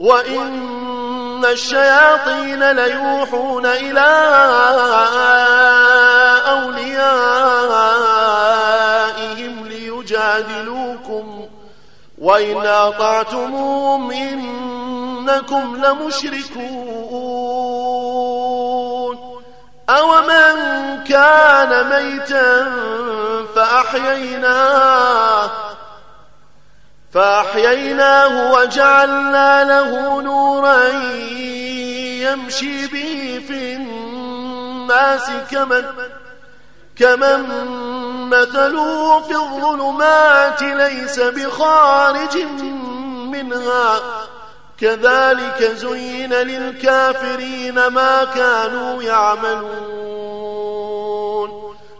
وإن الشياطين ليوحون إلى أوليائهم ليجادلوكم وإن أطعتموهم إنكم لمشركون أومن كان ميتا فأحييناه فأحييناه وجعلنا له نورا يمشي به في الناس كمن كمن مثله في الظلمات ليس بخارج منها. كذلك زين للكافرين ما كانوا يعملون.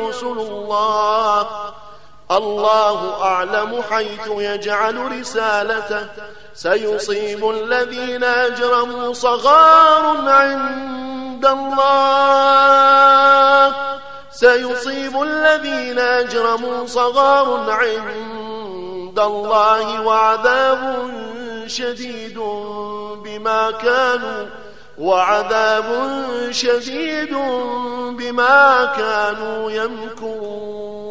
رسل الله. الله أعلم حيث يجعل رسالته. سيصيب الذين أجرموا صغار عند الله. سيصيب الذين أجرموا صغار عند الله وعذاب شديد بما كانوا وعذاب شديد بما كانوا يمكرون.